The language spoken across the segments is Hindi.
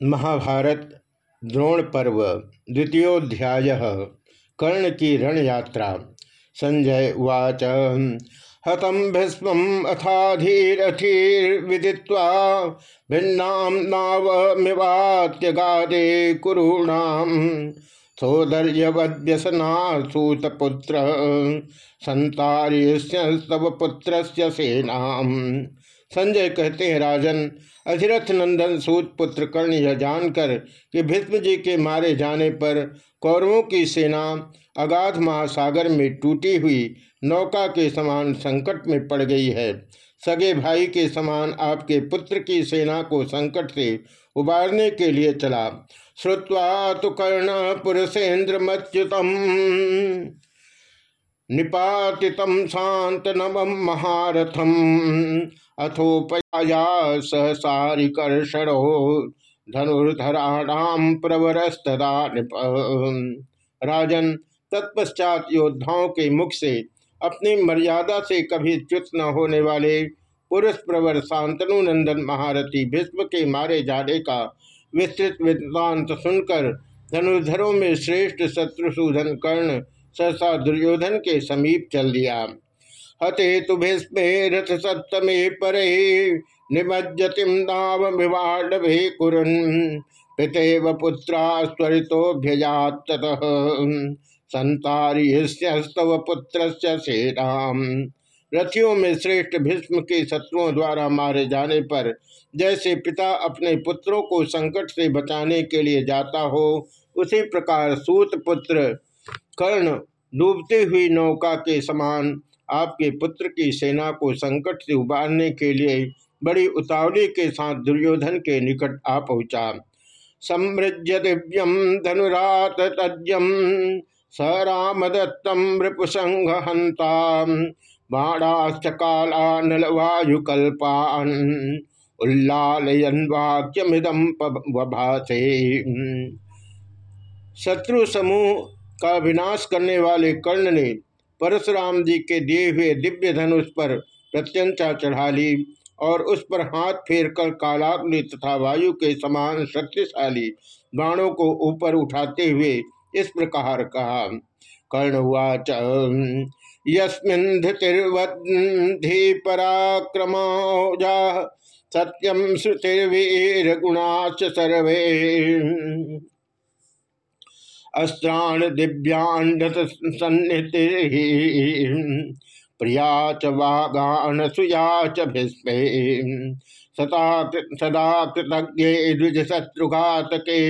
महाभारत द्रोण पर्व द्वितीयोध्याय कर्ण की रण यात्रा संजय उवाच। हतम भीष्म अथाधीरथीर्विदित्वा भिन्नाम नावमिवात्य गादे कुरूणाम सौदर्यवद्यसना सूतपुत्र संतार्यस्तव पुत्र सेना। संजय कहते हैं, राजन अधिरथ नंदन सूत पुत्र कर्ण यह जानकर कि भीष्म जी के मारे जाने पर कौरवों की सेना अगाध महासागर में टूटी हुई नौका के समान संकट में पड़ गई है। सगे भाई के समान आपके पुत्र की सेना को संकट से उबारने के लिए चला। श्रुवा तो कर्ण पुरुषेन्द्र मच्युतम। निपातितम शांत नवम महारथम। अथोपया सहसारिकर्षणो धनुर्धराणाम प्रवरस्तदा नृप। राजन तत्पश्चात योद्धाओं के मुख से अपनी मर्यादा से कभी च्युत न होने वाले पुरुष प्रवर शांतनु नंदन महारथी भीष्म के मारे जाने का विस्तृत वृत्तांत सुनकर धनुर्धरों में श्रेष्ठ शत्रुसूधन कर्ण सहसा दुर्योधन के समीप चल दिया। हते तु भीस्मे रथ सप्तमे परे निमज्जतिम नाव विवाडभे कुरन, पितेव पुत्रा स्वरितोभ्यजात संतारिस्तव पुत्र सेनाम। रथियों में श्रेष्ठ भीष्म के शत्रुओं द्वारा मारे जाने पर, जैसे पिता अपने पुत्रों को संकट से बचाने के लिए जाता हो, उसी प्रकार सूत पुत्र कर्ण डूबती हुई नौका के समान आपके पुत्र की सेना को संकट से उबारने के लिए बड़ी उतावली के साथ दुर्योधन के निकट आ पहुँचा। समृद्ध दिव्यम धनुरात तज्यम स राम दत्तम रिपुसंघ हंता बाणाश्च काला नलवायुकल्पान उल्लालयन वाक्यमिदम वभासे। शत्रु समूह का विनाश करने वाले कर्ण ने परशुराम जी के दिए हुए दिव्य धनुष पर प्रत्यंचा चढ़ा ली और उस पर हाथ फेर कर कालाग्नि तथा वायु के समान शक्तिशाली बाणों को ऊपर उठाते हुए इस प्रकार कहा, कर्णवाच यस्मिन्धिर्वधि पराक्रमौजा सत्यम श्रुतिर्वीर गुणाच सर्वे। अस्त्राण दिव्यांडत सन्निधि प्रिया च वागान सुया च भीस्मे सदा सदा कृतज्ञ द्विज शत्रुघातके।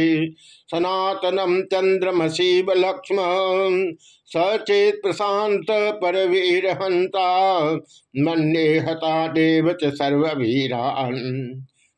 सनातनम चंद्रमसीब लक्ष्म, सचेत प्रशांत परवीर हंता मन्ये हता देव च सर्ववीरान।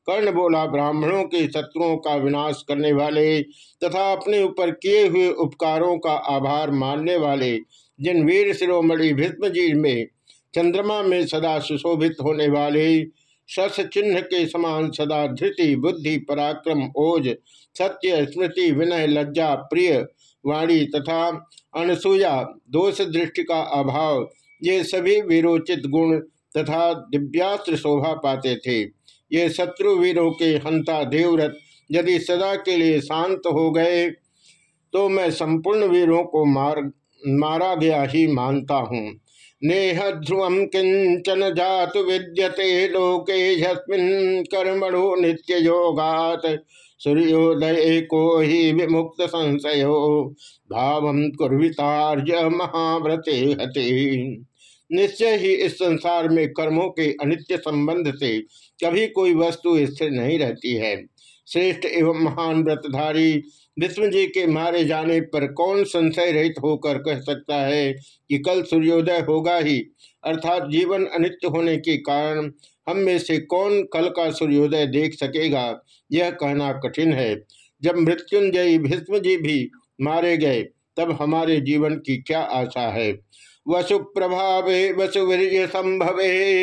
कर्ण बोला, ब्राह्मणों के शत्रुओं का विनाश करने वाले तथा अपने ऊपर किए हुए उपकारों का आभार मानने वाले, जिन वीर शिरोमणि भीष्म में चंद्रमा में सदा सुशोभित होने वाले, शस चिन्ह के समान सदा धृति, बुद्धि, पराक्रम, ओज, सत्य, स्मृति, विनय, लज्जा, प्रिय, वाणी तथा अनसुया, दोष दृष्टि का अभाव, ये सभी वीरोचित गुण तथा दिव्यास्त्र शोभा पाते थे। ये शत्रु वीरों के हंता देवरथ यदि सदा के लिए शांत हो गए तो मैं संपूर्ण वीरों को मार, मारा गया ही मानता हूँ। नेह ध्रुव किंचन जात विद्यते लोके कर्मणो नित्य योगात सूर्योदय को ही विमुक्त संशयो, भाव कुर्वितार्य महाव्रते हते। निश्चय ही इस संसार में कर्मों के अनित्य संबंध से कभी कोई वस्तु स्थिर नहीं रहती है। श्रेष्ठ एवं महान व्रतधारी विष्णु जी के मारे जाने पर कौन संशय रहित होकर कह सकता है कि कल सूर्योदय होगा ही, अर्थात जीवन अनित्य होने के कारण हम में से कौन कल का सूर्योदय देख सकेगा? यह कहना कठिन है। जब मृत्युंजयी भीष्म जी भी मारे गए, तब हमारे जीवन की क्या आशा है? वसु प्रभावे वसुवीर संभवे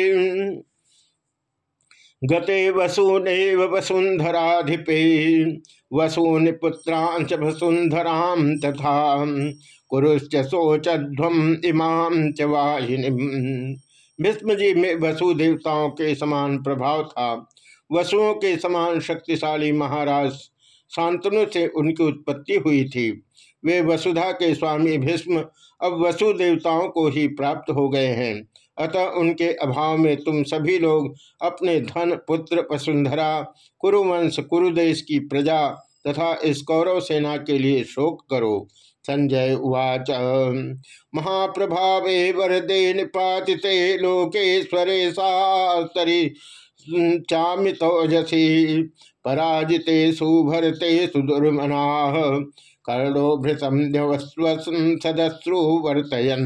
गते वसूनेव वसुंधराधिपे वसून पुत्रांश वसुंधराम तथा कुरुश्च सोचध्वम इमाम च वाहिनी। भीष्म जी में वसु देवताओं के समान प्रभाव था। वसुओं के समान शक्तिशाली महाराज शांतनु से उनकी उत्पत्ति हुई थी। वे वसुधा के स्वामी भीष्म अब वसु देवताओं को ही प्राप्त हो गए हैं। अतः उनके अभाव में तुम सभी लोग अपने धन, पुत्र, वसुंधरा, कुरुवंश, कुरुदेश की प्रजा तथा इस कौरव सेना के लिए शोक करो। संजय उवाच। महाप्रभावे वरदे निपातिते लोकेश्वरे सास्तरी, चामितोजसी, पराजिते सुभरते सुदुर्मना। कर्णो भृतम सदस्रु वर्तयन।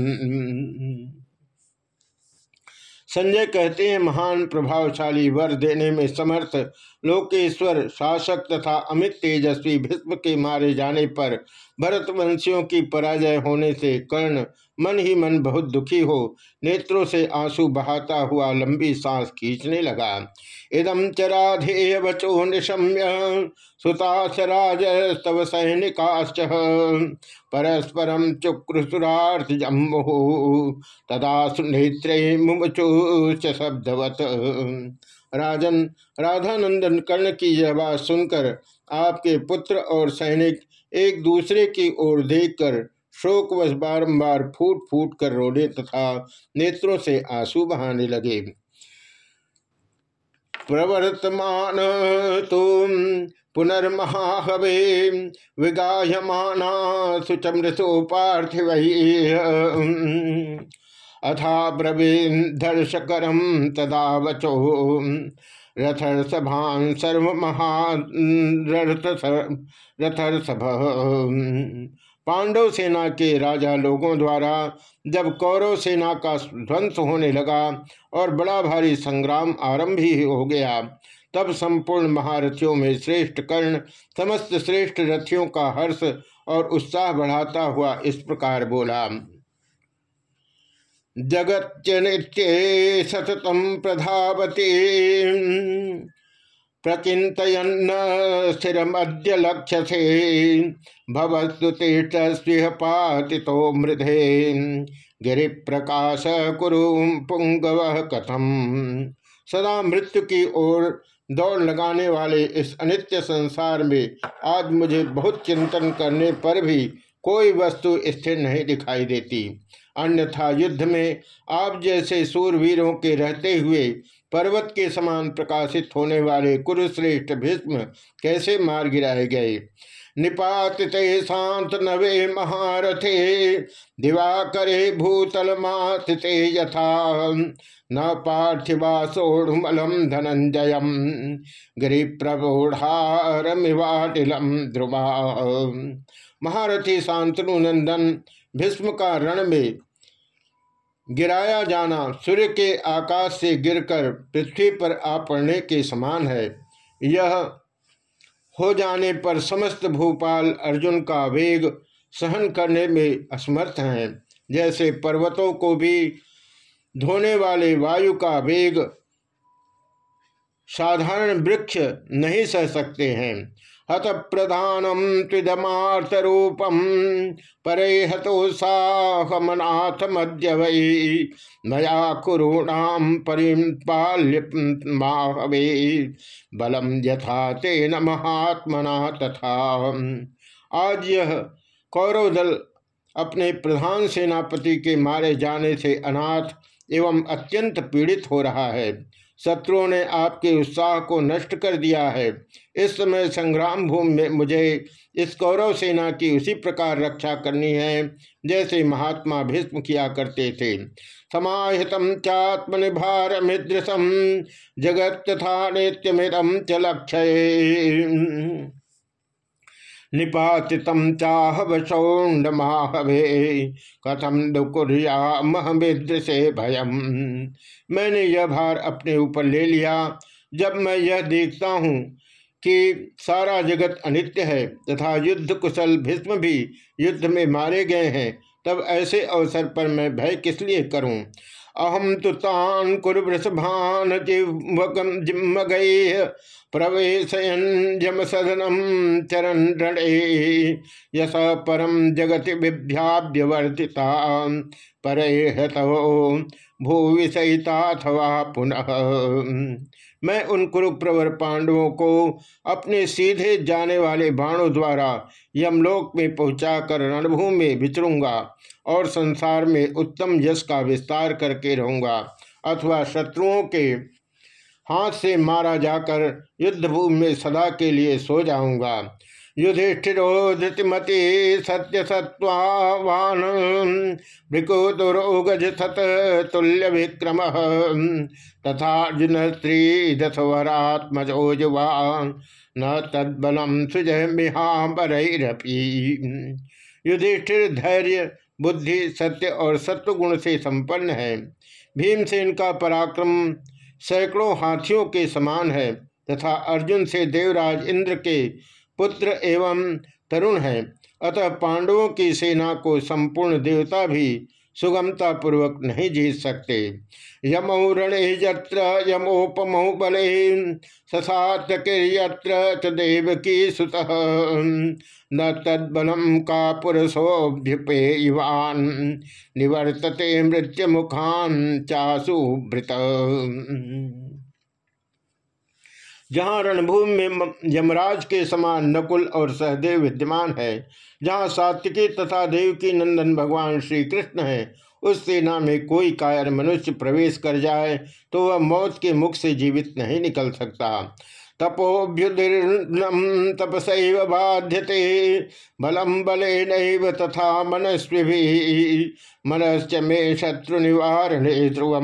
संजय कहते हैं, महान, प्रभावशाली, वर देने में समर्थ, लोकेश्वर, शासक तथा अमित तेजस्वी, भीष्म के मारे जाने पर भरतवंशियों की पराजय होने से कर्ण मन ही मन बहुत दुखी हो, नेत्रों से आँसू बहाता हुआ लंबी सांस खींचने लगा। इदम चराधेय वचो निशम्य सुतासराज तव सैनिकाश्च परस्परम चुक्रसुरार्थ जम्मु, तदा सुनेत्रे मुमुचु शब्दवत। राजन, राधानंदन कर्ण की यह बात सुनकर आपके पुत्र और सैनिक एक दूसरे की ओर देखकर शोकवश बारंबार फूट फूट कर रोने तथा नेत्रों से आँसू बहाने लगे। प्रवर्तमान तो पुनर्महाहवे विगायमाना सुचमृतो पार्थिव अथा ब्रवीन दर्शकरम तदा वचो। रथर सभान सर्व रथर सभ पांडव सेना के राजा लोगों द्वारा जब कौरव सेना का ध्वंस होने लगा और बड़ा भारी संग्राम आरंभ ही हो गया, तब संपूर्ण महारथियों में श्रेष्ठ कर्ण, समस्त श्रेष्ठ रथियों का हर्ष और उत्साह बढ़ाता हुआ इस प्रकार बोला। जगत नित्य सततम प्रधावती। प्रचितयन्न स्थिरमद्य लक्ष्यसे। भवस्तु तिष्ठस्विह पातितो मृधे। गिरि प्रकाश कुरु पुंगव कथम। सदा मृत्यु की ओर दौड़ लगाने वाले इस अनित्य संसार में आज मुझे बहुत चिंतन करने पर भी कोई वस्तु स्थिर नहीं दिखाई देती। अन्यथा युद्ध में आप जैसे सूरवीरों के रहते हुए पर्वत के समान प्रकाशित होने वाले कुरुश्रेष्ठ भीष्म कैसे मार गिराए गए? निपातिते शांत नवे महारथे, दिवाकरे भूतल माथिते यथा। न पार्थिवा सोढ़मलम धनंजय गिरी प्रबोढ़ारमिवाटिलम ध्रुवा महारथी शांतनु नंदन, भीष्म का रण में गिराया जाना, सूर्य के आकाश से गिरकर पृथ्वी पर आ पड़ने के समान है। यह हो जाने पर समस्त भूपाल अर्जुन का वेग सहन करने में असमर्थ हैं। जैसे पर्वतों को भी धोने वाले वायु का वेग साधारण वृक्ष नहीं सह सकते हैं। हत प्रधानम त्विदमार्थ रूपम परे मध्य वही मया कुरूणाम परिपाल्य माहवे बलम यथा तेन महात्मना तथा। आज यह कौरव दल अपने प्रधान सेनापति के मारे जाने से अनाथ एवं अत्यंत पीड़ित हो रहा है। शत्रुओं ने आपके उत्साह को नष्ट कर दिया है। इस समय संग्राम भूमि में मुझे इस कौरव सेना की उसी प्रकार रक्षा करनी है, जैसे महात्मा भीष्म किया करते थे। समाहितम चात्मनिभार मिद्रसम जगत तथा नित्यमिदम च लक्ष्य। निपातितम चाहव सौंड माहवे कथम दुकुरिया महमिद्र से भयम। मैंने यह भार अपने ऊपर ले लिया। जब मैं यह देखता हूँ कि सारा जगत अनित्य है तथा युद्ध कुशल भीष्म भी युद्ध में मारे गए हैं। तब ऐसे अवसर पर मैं भय किस लिए करूँ? अहम तो तान कुरुवृषभान जिम्मगै प्रवेशयन जम सदनम चरण रणे। यस परम जगति विभ्याव्यवर्तिता पर भूविषयिताथवा पुनः। मैं उन कुरुप्रवर पांडवों को अपने सीधे जाने वाले बाणों द्वारा यमलोक में पहुंचाकर रणभूमि में विचरूँगा और संसार में उत्तम यश का विस्तार करके रहूँगा, अथवा शत्रुओं के हाथ से मारा जाकर युद्धभूमि में सदा के लिए सो जाऊँगा। युधिष्ठिरो धृतिमति सत्य सत्वावान भृकुदुरोगज सत तुल्य विक्रम तथा अर्जुन स्त्री दशवरात्मजोजवान न तद्बलम सुजय मिहाबरपी युधिष्ठिर धैर्य बुद्धि, सत्य और सत्व गुण से संपन्न है। भीमसेन का पराक्रम सैकड़ों हाथियों के समान है तथा अर्जुन से देवराज इंद्र के पुत्र एवं तरुण है। अतः पांडवों की सेना को संपूर्ण देवता भी सुगमता पूर्वक नहीं जीत सकते। यमौ रणे यत्र, यमोपमौ बले ससात्यकिर्यत्र च देवकी सुत। न तद्बलम का पुरुषोभ्युपे इवान निवर्तते मृत्यु मुखान चासु भृत जहाँ रणभूमि में यमराज के समान नकुल और सहदेव विद्यमान है, जहाँ सात्विकी तथा देव की नंदन भगवान श्री कृष्ण है, उस सेना में कोई कायर मनुष्य प्रवेश कर जाए तो वह मौत के मुख से जीवित नहीं निकल सकता। तपोभ्युदीर्णम तपसैव बाध्यते। बलम बले नैव तथा मनस्वी मनश्च मे शत्रु निवारणे ध्रुव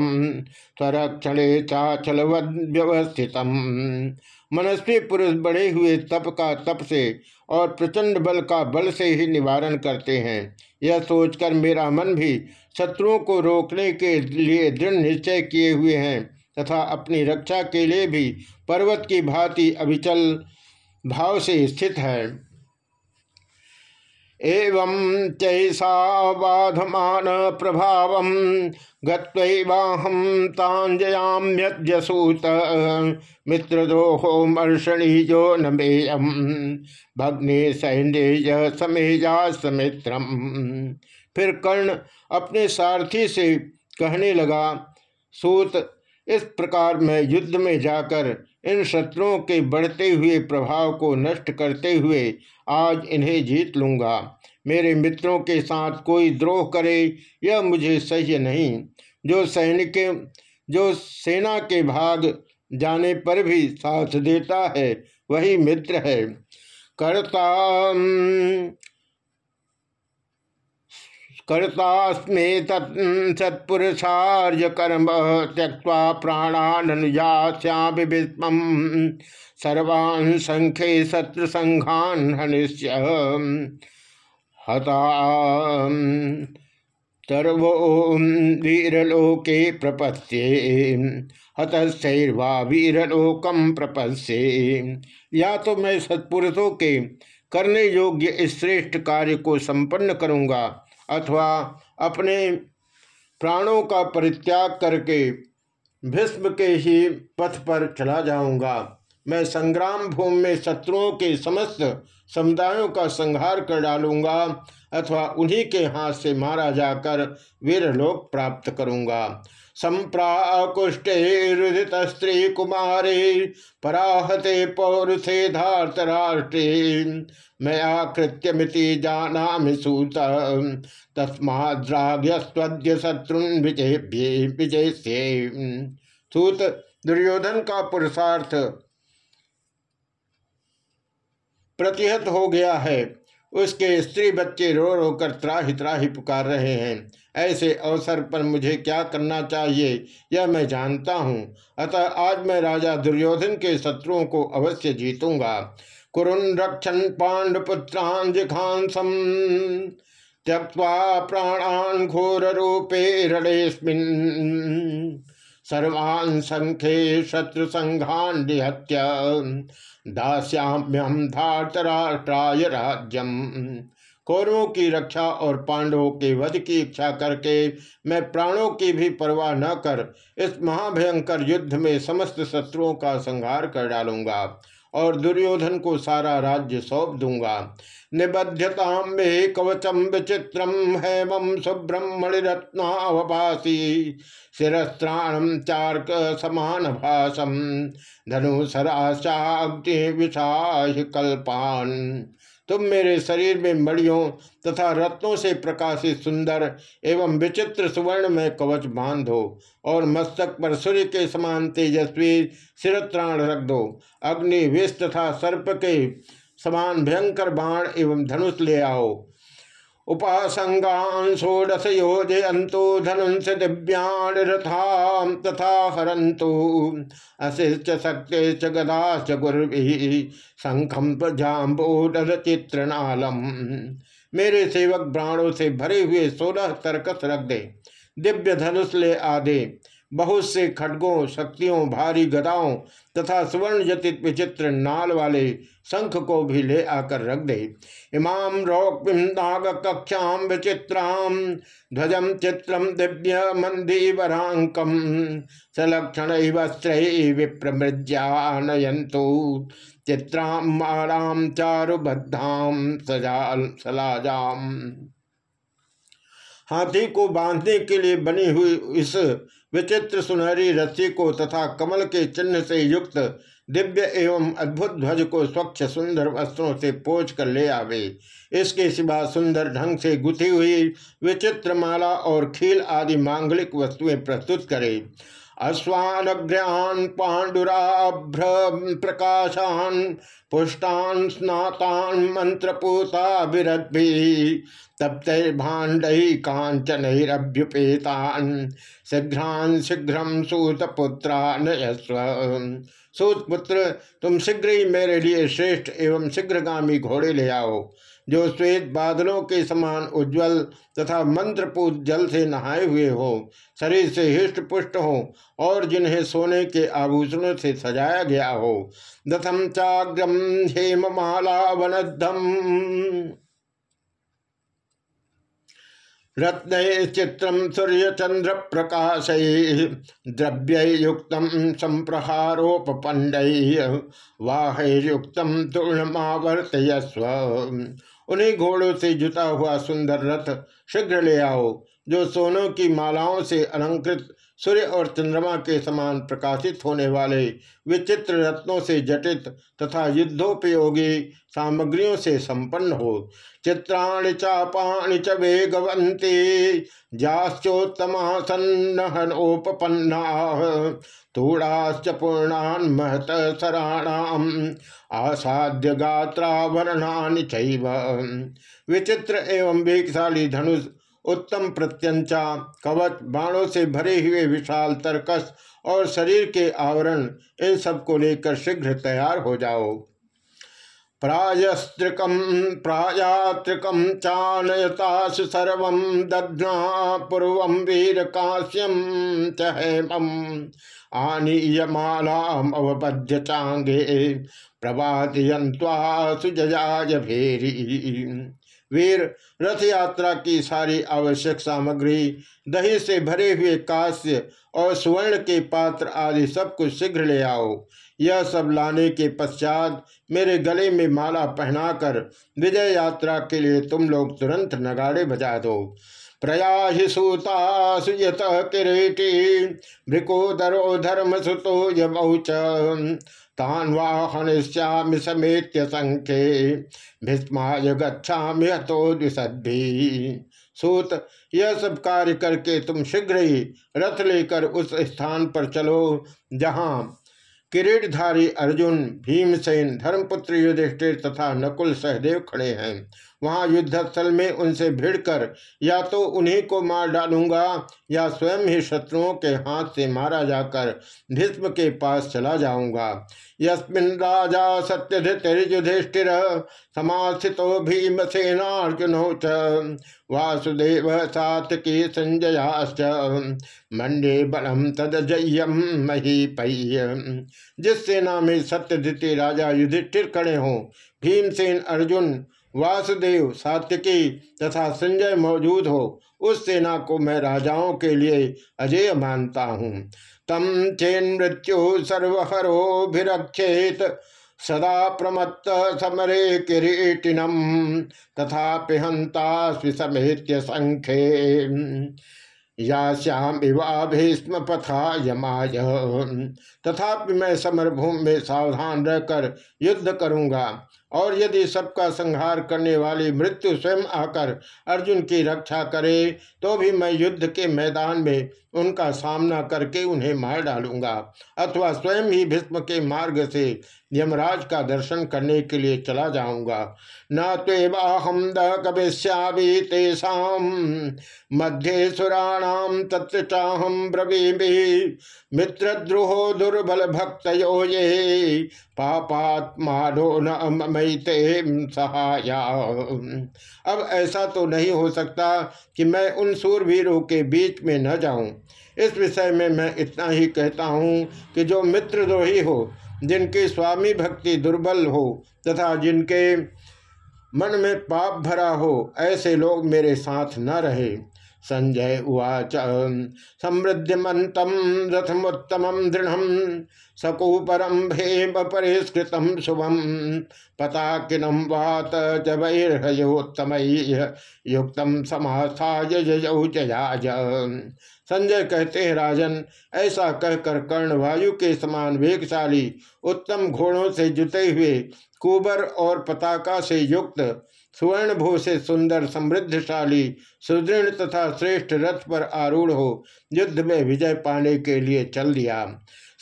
स्वरक्षणे चाचल व्यवस्थित मनस्वी पुरुष बढ़े हुए तप का तप से और प्रचंड बल का बल से ही निवारण करते हैं। यह सोचकर मेरा मन भी शत्रुओं को रोकने के लिए दृढ़ निश्चय किए हुए हैं। तथा अपनी रक्षा के लिए भी पर्वत की भांति अभिचल भाव से स्थित है। एवं चैसा बाधमान प्रभाव गत्वाहम तांजयाम्यसूत मित्रदोहो मर्षणीजो नमेयम भग्ने सैन्य समेजा समित्रम। फिर कर्ण अपने सारथी से कहने लगा, सूत इस प्रकार मैं युद्ध में जाकर इन शत्रुओं के बढ़ते हुए प्रभाव को नष्ट करते हुए आज इन्हें जीत लूँगा। मेरे मित्रों के साथ कोई द्रोह करे, यह मुझे सह्य नहीं। जो सैनिक, जो सेना के भाग जाने पर भी साथ देता है, वही मित्र है। कर्ता कर्तास्मे सत्पुरुषार्य कर्म त्यक्वा प्राणानुजास्याभिस्म सर्वान् संख्ये शत्रु संघान हनिष्य। हता सर्वो वीरलोके प्रपत्ये हतशैर्वा वीरलोकम प्रपत्ये या तो मैं सत्पुरुषों के करने योग्य श्रेष्ठ कार्य को संपन्न करूँगा। अथवा अपने प्राणों का परित्याग करके भीष्म के ही पथ पर चला जाऊँगा। मैं संग्राम भूमि में शत्रुओं के समस्त समुदायों का संहार कर डालूँगा अथवा उन्हीं के हाथ से मारा जाकर वीरलोक प्राप्त करूँगा। संप्राकुष्टे रुदित स्त्री कुमारे पराहते पौरुषे धार्तराष्ट्रे मया कृत्यमिति जाना सूत। तस्माद्राग्यस्वद्य शत्रुन विजय विजय से सूत, दुर्योधन का पुरुषार्थ प्रतिहत हो गया है। उसके स्त्री बच्चे रो रो कर त्राही त्राही पुकार रहे हैं। ऐसे अवसर पर मुझे क्या करना चाहिए, यह मैं जानता हूँ। अतः आज मैं राजा दुर्योधन के शत्रुओं को अवश्य जीतूँगा। कुरुन रक्षण पांडपुत्रान जिघांसम त्यक्वा प्राणान घोर रूपे रणेस्मिन सर्वान् संख्ये शत्रु संघान निहत्य। दास्याम्यम धातराष्ट्राय राज्यम। कौरवों की रक्षा और पांडवों के वध की इच्छा करके मैं प्राणों की भी परवाह न कर इस महाभयंकर युद्ध में समस्त शत्रुओं का संहार कर डालूँगा। और दुर्योधन को सारा राज्य सौंप दूँगा। निबध्यताम मे कवचम विचित्रम हेमम सुब्रह्मण्य रत्नावभासी शिस्त्राणम चार्क समान भाषम धनु सराशाब्दि विषाह कल्पान तुम मेरे शरीर में मड़ियों तथा रत्नों से प्रकाशित सुंदर एवं विचित्र सुवर्ण में कवच बाँध दो और मस्तक पर सूर्य के समान तेजस्वी सिरत्राण रख दो। अग्नि विष तथा सर्प के समान भयंकर बाण एवं धनुष ले आओ। उपासंगान षोडश योजयंतो धनुष दिव्यान रथा तथा हरंतु अशिष्ट शक्ति च गदा च गुर्भि शंखम जाम्बोडल चित्रनालम मेरे सेवक ब्राणों से भरे हुए सोलह तरकस रख दे, दिव्य धनुष ले आदे बहुत से खड्गों, शक्तियों, भारी गदाओं तथा सुवर्ण जतित विचित्र नाल वाले शंख को भी ले आकर रख दे। इमाम रौक्नाग कक्षाम विचित्राम ध्वजम चित्रम दिव्य मंदी मंदीवरांकम सलक्षण वस्त्र विप्रमृज्यानयंतु चित्राम माराम चारुबद्धाम सजाल सलाजाम। हाथी को बांधने के लिए बनी हुई इस विचित्र सुनहरी रस्सी को तथा कमल के चिन्ह से युक्त दिव्य एवं अद्भुत ध्वज को स्वच्छ सुंदर वस्त्रों से पोच कर ले आवे। इसके सिवा सुंदर ढंग से गुथी हुई विचित्र माला और खील आदि मांगलिक वस्तुएँ प्रस्तुत करे। अश्वानग्रयान पांडुराभ्र प्रकाशान पुष्टान स्नातान मंत्रपूता विरद्भि तप्तर्भाण्ड कांचनरभ्युपेतान शीघ्रान शीघ्रम सूतपुत्रा नयस्व सूतपुत्र, तुम शीघ्र ही मेरे लिए श्रेष्ठ एवं शीघ्रगामी घोड़े ले आओ। जो श्वेत बादलों के समान उज्जवल तथा मंत्रपूत जल से नहाए हुए हो, शरीर से हिष्ट पुष्ट हो, और जिन्हें सोने के आभूषणों से सजाया गया हो। दथम चाग्रम हेममाला वनद्धम रत्न चित्रम सूर्य चंद्र प्रकाश द्रव्य युक्त संप्रहारोपंड वाहुक्त तूर्णमावर्तयस्व उन्हीं घोड़ों से जुता हुआ सुंदर रथ शीघ्र ले आओ, जो सोनों की मालाओं से अलंकृत सूर्य और चंद्रमा के समान प्रकाशित होने वाले विचित्र रत्नों से जटित तथा युद्धोपयोगी सामग्रियों से संपन्न हो। चित्राणि चापाणि च वेगवंती जाश्चोत्तमा सन्नहनोपन्ना तूड़ाश्च पूर्णान महत सराणाम, आसाद्य गात्रावरणानि चैव। विचित्र एवं वेगशाली धनुष उत्तम प्रत्यंचा, कवच, बाणों से भरे हुए विशाल तरकस और शरीर के आवरण, इन सबको लेकर शीघ्र तैयार हो जाओ। प्रायस्त्रिकम प्रायात्रिकम चानयतासु सर्व दध्ना पूर्व वीर काश्यम आनीयमालाम अवबद्ध चांगे भेरी। वीर रथ यात्रा की सारी आवश्यक सामग्री, दही से भरे हुए कास्य और सुवर्ण के पात्र आदि सब कुछ शीघ्र ले आओ। यह सब लाने के पश्चात मेरे गले में माला पहनाकर विजय यात्रा के लिए तुम लोग तुरंत नगाड़े बजा दो। प्रयाहि सूता सुयत किरीटी भृकोदरो धर्म सुतो यमौच तान वाहनिष्यामि समेत्य संख्ये, भीष्माय गच्छामि हतो द्विसद्भी सूत, यह सब कार्य करके तुम शीघ्र ही रथ लेकर उस स्थान पर चलो, जहाँ किरीटधारी अर्जुन, भीमसेन, धर्मपुत्र युधिष्ठिर तथा नकुल सहदेव खड़े हैं। वहाँ युद्धस्थल में उनसे भिड़कर या तो उन्हीं को मार डालूँगा, या स्वयं ही शत्रुओं के हाथ से मारा जाकर भीष्म के पास चला जाऊँगा। यस्मिन राजा सत्यधिष्ठिर समास्थितो भीमसेनार्जुनो च, वासुदेव सातकी संजयाश्च, मंडे बलम तदजयम महीपय्य जिस सेना में सत्यधिति राजा युधिष्ठिर खड़े हों, भीमसेन अर्जुन वासुदेव सात्यकी तथा संजय मौजूद हो, उस सेना को मैं राजाओं के लिए अजय मानता हूँ। तम चेन मृत्यु सर्वहरोभिरक्षेत, सदा प्रमत्त समरे किरीटिनम, तथा पिहंता स्विसमेत्य संख्ये। या श्याम इवा भीष्म पथा यमाय। तथापि मैं समरभूमि में सावधान रहकर युद्ध करूँगा। और यदि सबका संहार करने वाली मृत्यु स्वयं आकर अर्जुन की रक्षा करे तो भी मैं युद्ध के मैदान में उनका सामना करके उन्हें मार डालूँगा। अथवा स्वयं ही भीष्म के मार्ग से यमराज का दर्शन करने के लिए चला जाऊँगा। न तेवाहम द कविश्यामी तेषाम मध्य सुराणाम तत्र चाहम ब्रवीमि। मित्रद्रोहो दुर्बल भक्त ये, पापात्मानो न मईते सहाया अब ऐसा तो नहीं हो सकता कि मैं उन सूरवीरों के बीच में न जाऊँ। इस विषय में मैं इतना ही कहता हूँ कि जो मित्रद्रोही हो, जिनकी स्वामी भक्ति दुर्बल हो, तथा जिनके मन में पाप भरा हो, ऐसे लोग मेरे साथ न रहे। संजय उवाच। समृद्धिमत रथमोत्तम दृढ़ सकूपरम भेम परिष्कृत शुभम। पताकिनम वात जबैर्हयोत्तम युक्त जयाज संजय कहते हैं, राजन, ऐसा कहकर कर्ण वायु के समान वेगशाली, उत्तम घोड़ों से जुते हुए, कुबर और पताका से युक्त सुवर्ण भू से सुंदर, समृद्धशाली, सुदृढ़ तथा श्रेष्ठ रथ पर आरूढ़ हो, युद्ध में विजय पाने के लिए चल दिया।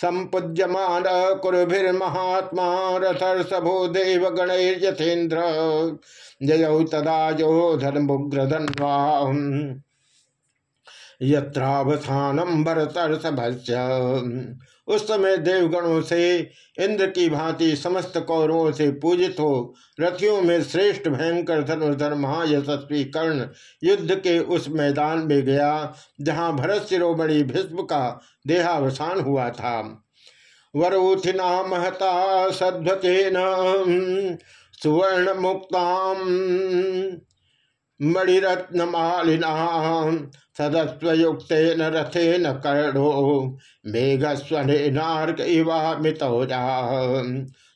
संपूज्यमान कुरुभिर्महात्मा रथर्षभो देव गणेन्द्र जय तदा जो धर्मुग्र धन्वा यत्रावसानम भरतर्षभस्य उस समय देवगणों से, इंद्र की भांति समस्त कौरवों से पूजित हो। रथियों में श्रेष्ठ भयंकर धनुर्धर महायशस्वी कर्ण युद्ध के उस मैदान में गया, जहाँ भरत शिरोमणि भीष्म का देहावसान हुआ था। वरोथिना महता सध्वतेन सुवर्ण मुक्ताम मणिरत्नमालिना सदस्वयुक्त रथेन कर्णो। मेघस्वनेनार्क इवा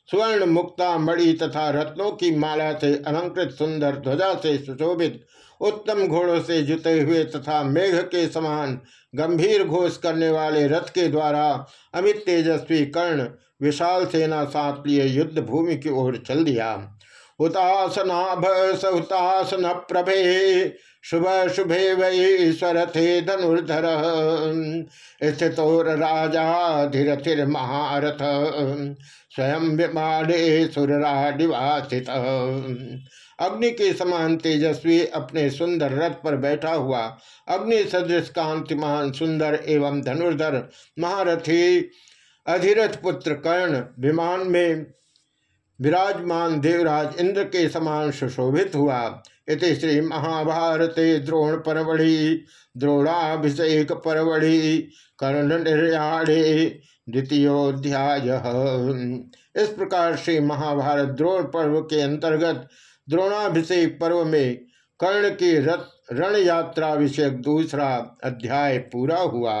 स्वर्ण मुक्ता मणि तथा रत्नों की माला से अलंकृत सुंदर ध्वजा से सुशोभित, उत्तम घोड़ों से जुते हुए तथा मेघ के समान गंभीर घोष करने वाले रथ के द्वारा अमित तेजस्वी कर्ण विशाल सेना साथ लिए युद्ध भूमि की ओर चल दिया। हुतासनाभ सहुतासन प्रभे शुभ शुभे वै थे धनुर्धर। स्थितोर राजा धीरथिर महारथ स्वयं विमाने सुरराडिवासित। अग्नि के समान तेजस्वी अपने सुंदर रथ पर बैठा हुआ, अग्नि सदृश कांतिमान सुंदर एवं धनुर्धर महारथी अधिरथ पुत्र कर्ण विमान में विराजमान देवराज इंद्र के समान सुशोभित हुआ। इति श्री महाभारते द्रोण परवढ़ि द्रोणाभिषेक परवढ़ि कर्ण निर्याणे द्वितीयोध्याय इस प्रकार श्री महाभारत द्रोण पर्व के अंतर्गत द्रोणाभिषेक पर्व में कर्ण की रथ रण यात्रा विषयक दूसरा अध्याय पूरा हुआ।